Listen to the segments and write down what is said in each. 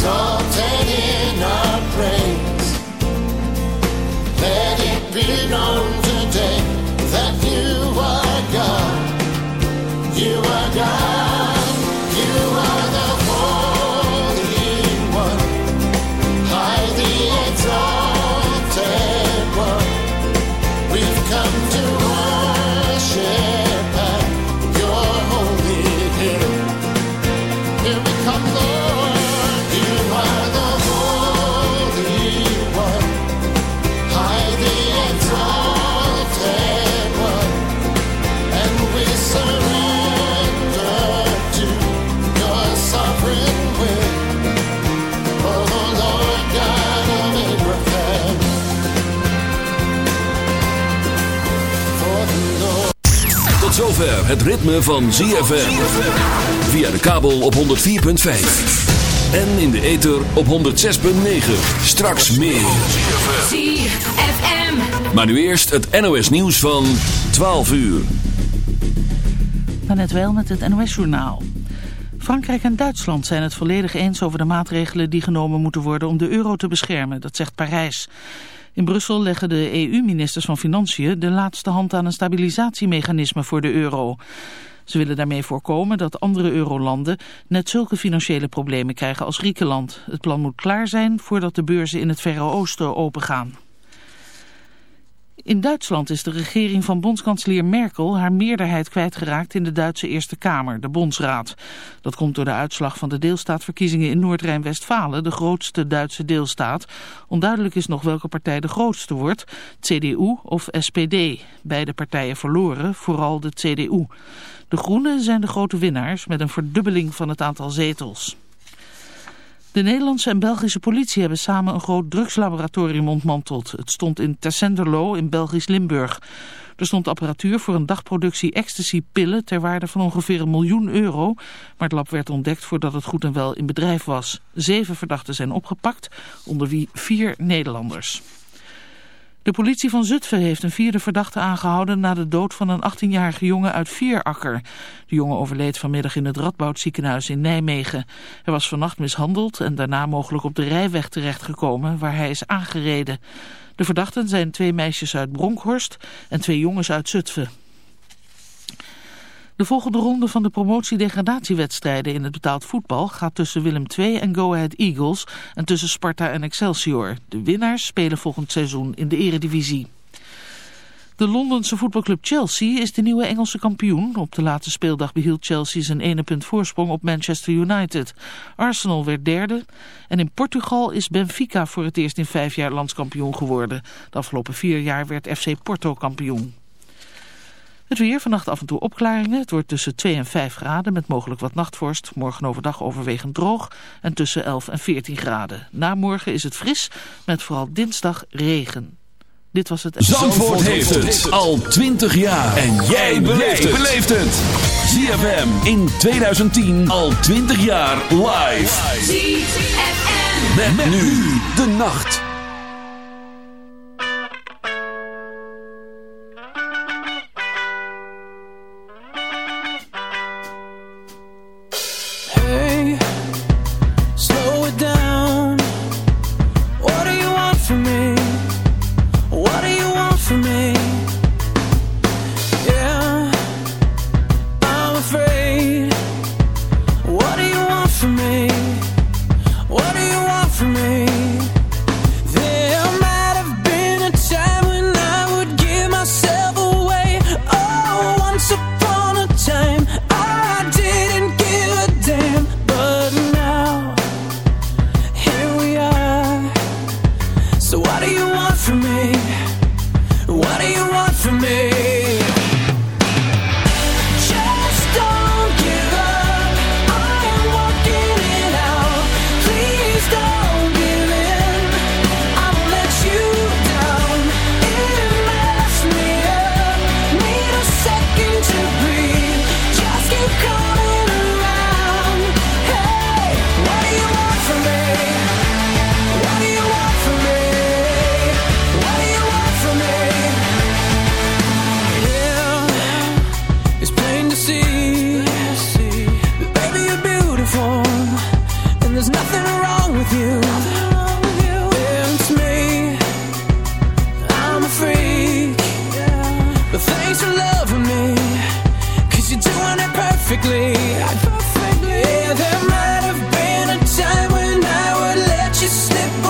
song. Het ritme van ZFM. Via de kabel op 104.5. En in de ether op 106.9. Straks meer. ZFM. Maar nu eerst het NOS nieuws van 12 uur. net wel met het NOS-journaal. Frankrijk en Duitsland zijn het volledig eens over de maatregelen die genomen moeten worden om de euro te beschermen, dat zegt Parijs. In Brussel leggen de EU-ministers van Financiën de laatste hand aan een stabilisatiemechanisme voor de euro. Ze willen daarmee voorkomen dat andere eurolanden net zulke financiële problemen krijgen als Griekenland. Het plan moet klaar zijn voordat de beurzen in het Verre Oosten opengaan. In Duitsland is de regering van bondskanselier Merkel haar meerderheid kwijtgeraakt in de Duitse Eerste Kamer, de Bondsraad. Dat komt door de uitslag van de deelstaatverkiezingen in Noord-Rijn-Westfalen, de grootste Duitse deelstaat. Onduidelijk is nog welke partij de grootste wordt, CDU of SPD. Beide partijen verloren, vooral de CDU. De Groenen zijn de grote winnaars met een verdubbeling van het aantal zetels. De Nederlandse en Belgische politie hebben samen een groot drugslaboratorium ontmanteld. Het stond in Tessenderlo in Belgisch Limburg. Er stond apparatuur voor een dagproductie ecstasy-pillen ter waarde van ongeveer een miljoen euro. Maar het lab werd ontdekt voordat het goed en wel in bedrijf was. Zeven verdachten zijn opgepakt, onder wie vier Nederlanders. De politie van Zutphen heeft een vierde verdachte aangehouden na de dood van een 18-jarige jongen uit Vierakker. De jongen overleed vanmiddag in het Radboud ziekenhuis in Nijmegen. Hij was vannacht mishandeld en daarna mogelijk op de rijweg terechtgekomen waar hij is aangereden. De verdachten zijn twee meisjes uit Bronkhorst en twee jongens uit Zutphen. De volgende ronde van de promotie-degradatiewedstrijden in het betaald voetbal gaat tussen Willem II en Go Ahead Eagles en tussen Sparta en Excelsior. De winnaars spelen volgend seizoen in de eredivisie. De Londense voetbalclub Chelsea is de nieuwe Engelse kampioen. Op de laatste speeldag behield Chelsea zijn ene punt voorsprong op Manchester United. Arsenal werd derde en in Portugal is Benfica voor het eerst in vijf jaar landskampioen geworden. De afgelopen vier jaar werd FC Porto kampioen. Het weer, vannacht af en toe opklaringen. Het wordt tussen 2 en 5 graden met mogelijk wat nachtvorst. Morgen overdag overwegend droog en tussen 11 en 14 graden. Na morgen is het fris met vooral dinsdag regen. Dit was het... Zandvoort heeft het al 20 jaar. En jij beleeft het. ZFM in 2010 al 20 jaar live. ZFM. Met, nu de nacht. you slip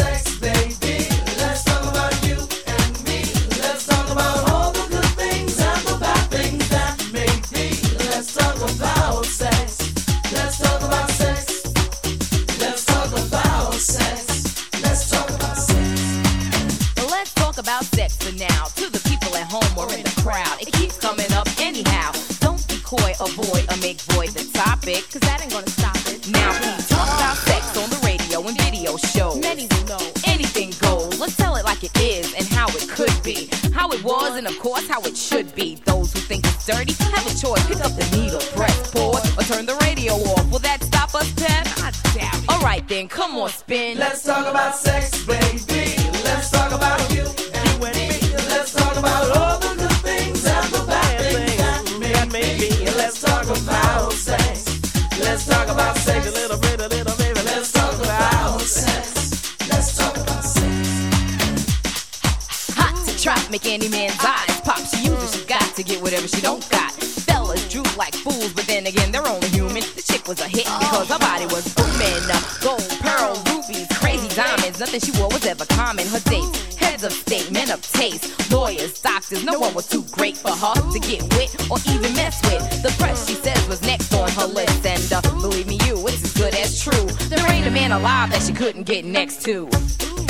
true. There ain't a man alive that she couldn't get next to.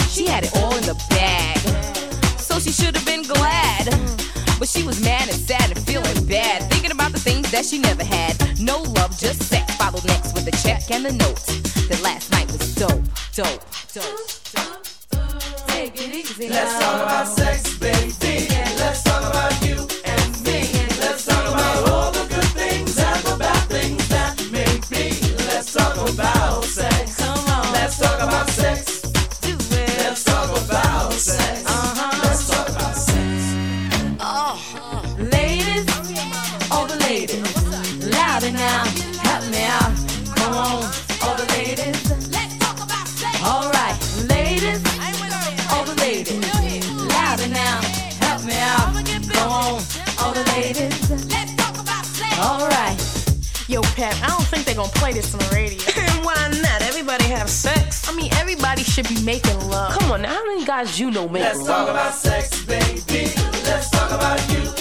She had it all in the bag, so she should have been glad. But she was mad and sad and feeling bad, thinking about the things that she never had. No love, just sex. Followed next with a check and the note that last night was dope, dope, dope. dope. Take it easy. Let's talk about sex, baby. guys you know make Let's talk about sex, baby. Let's talk about you.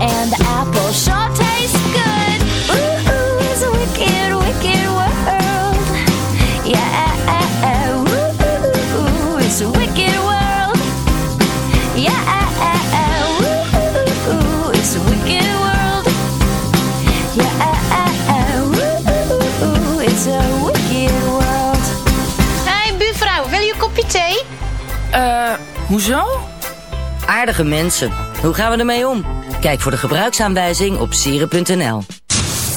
and the apple taste tastes good. Ooh, it's a wicked, wicked world. Yeah, ooh, ooh it's a wicked world. Yeah, ooh, ooh it's a wicked world. Yeah, ooh, ooh it's a wicked world. Hey, buvrouw, wil je een kopje thee? Eh, hoezo? Aardige mensen. Hoe gaan we ermee om? Kijk voor de gebruiksaanwijzing op sieren.nl.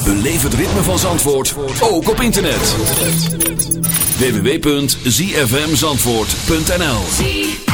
Beleef het ritme van Zandvoort, ook op internet. www.zfmzandvoort.nl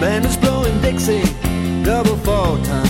Band is blowing Dixie, double fall time.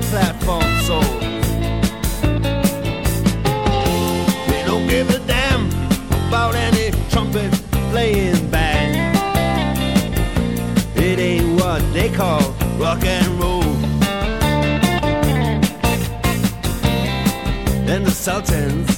their platform sold. They don't give a damn about any trumpet playing band. It ain't what they call rock and roll. And the Sultans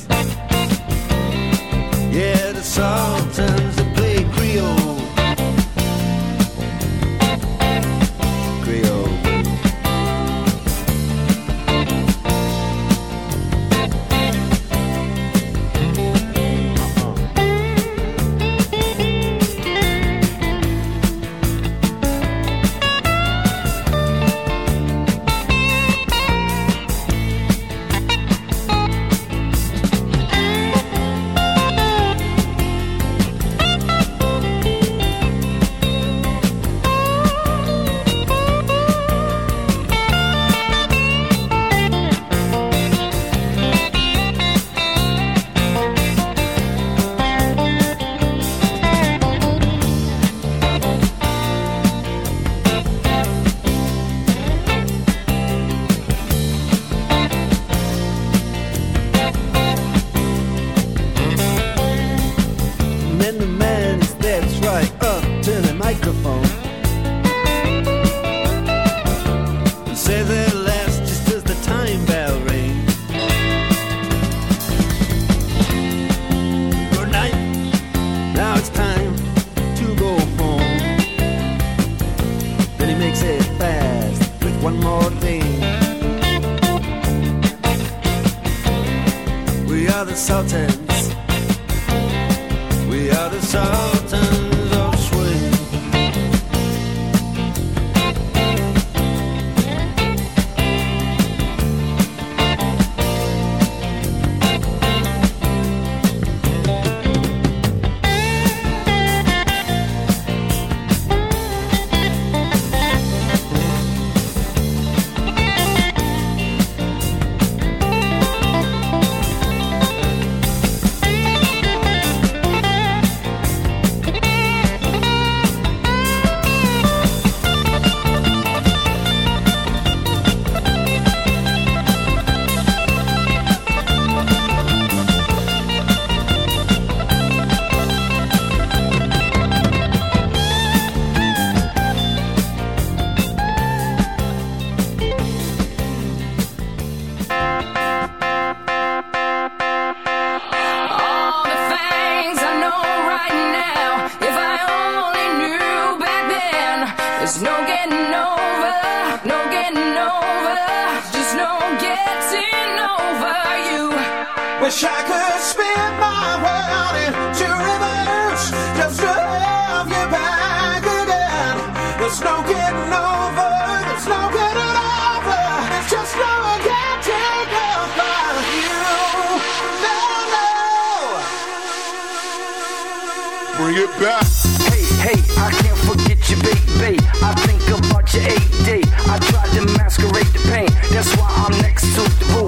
back. Hey, hey, I can't forget you, baby. I think about your eight day. I tried to masquerade the pain. That's why I'm next to the roof.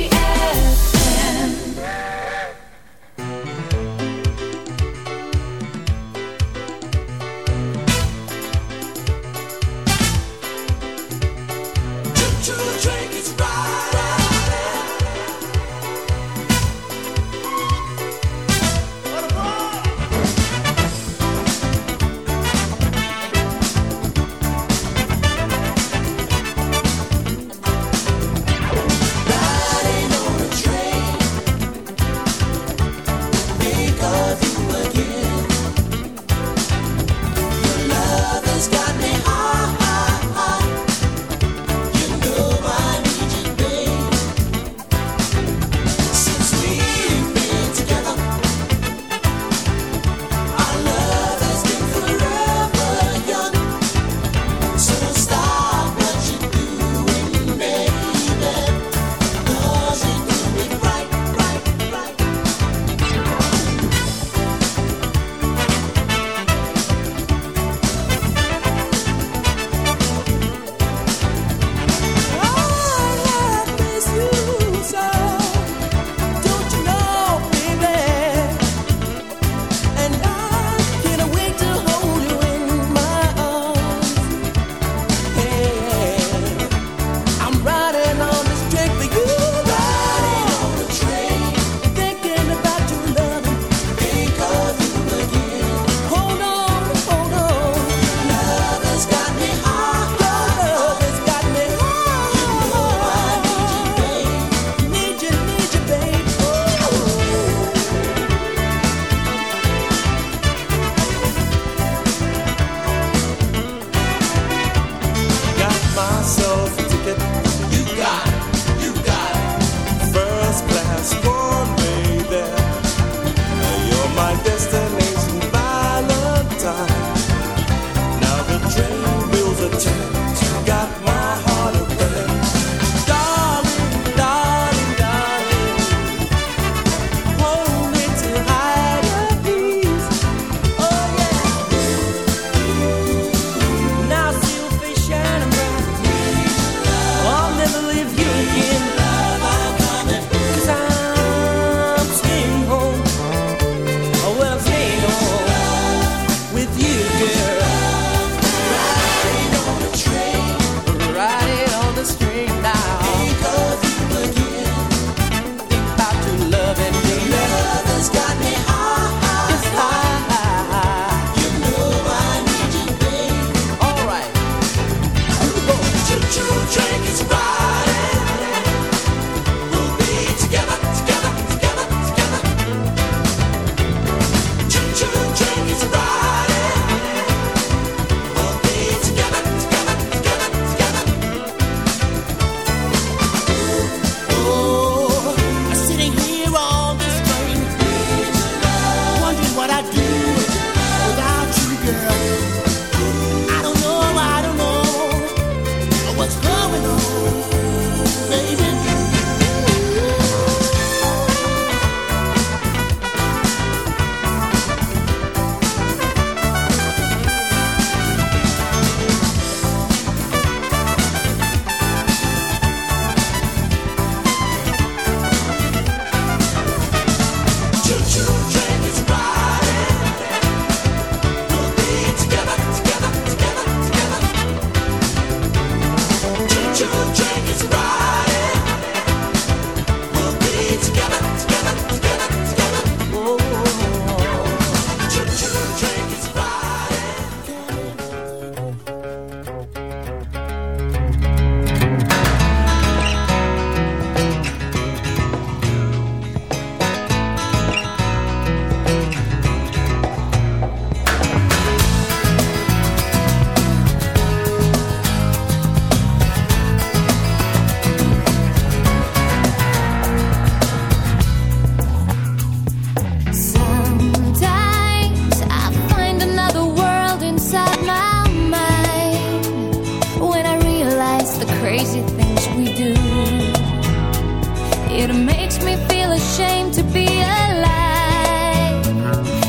It makes me feel ashamed to be alive.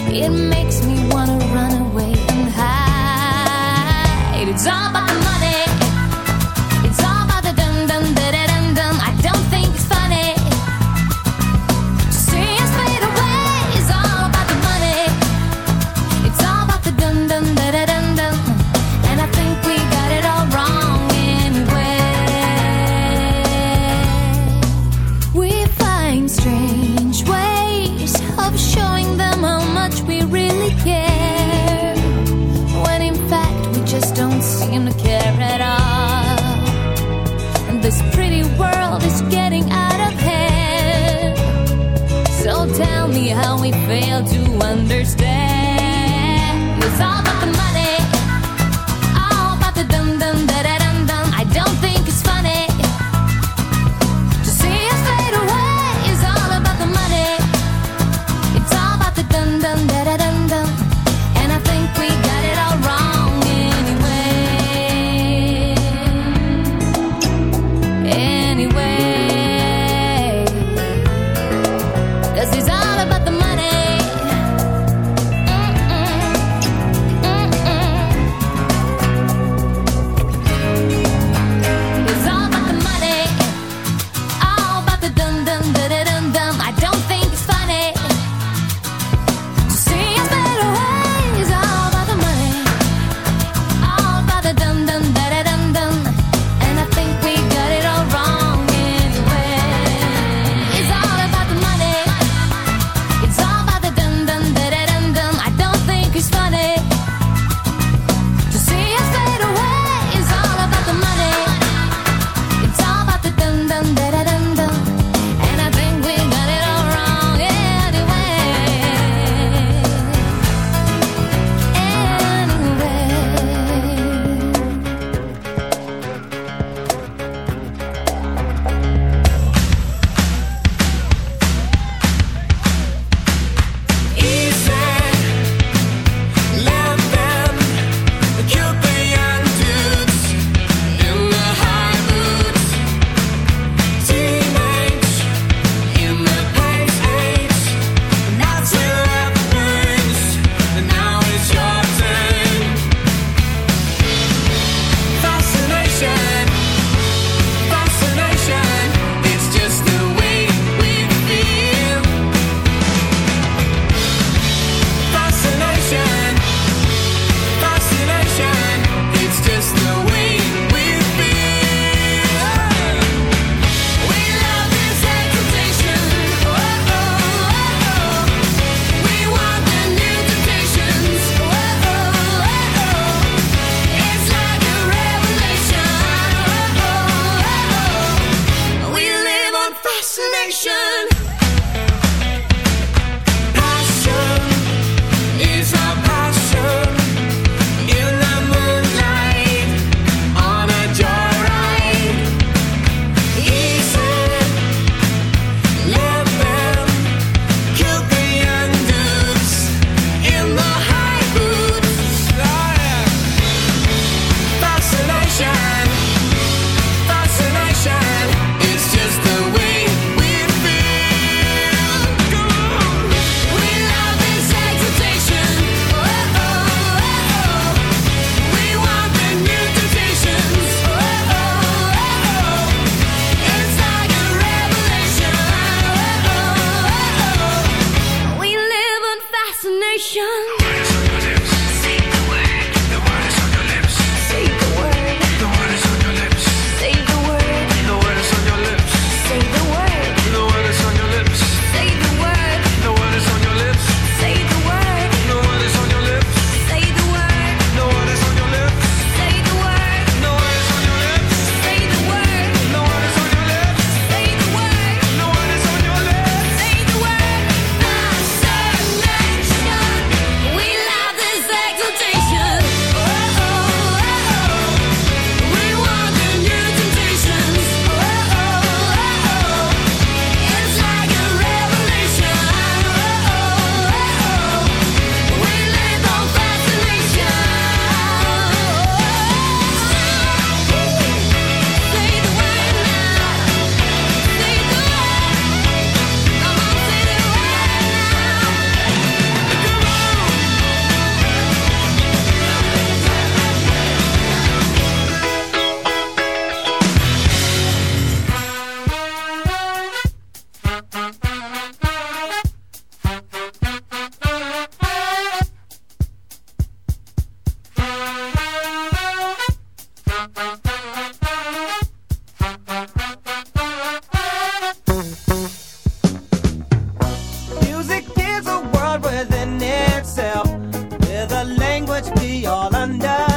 It makes me wanna run away and hide. It's all about. language we all understand.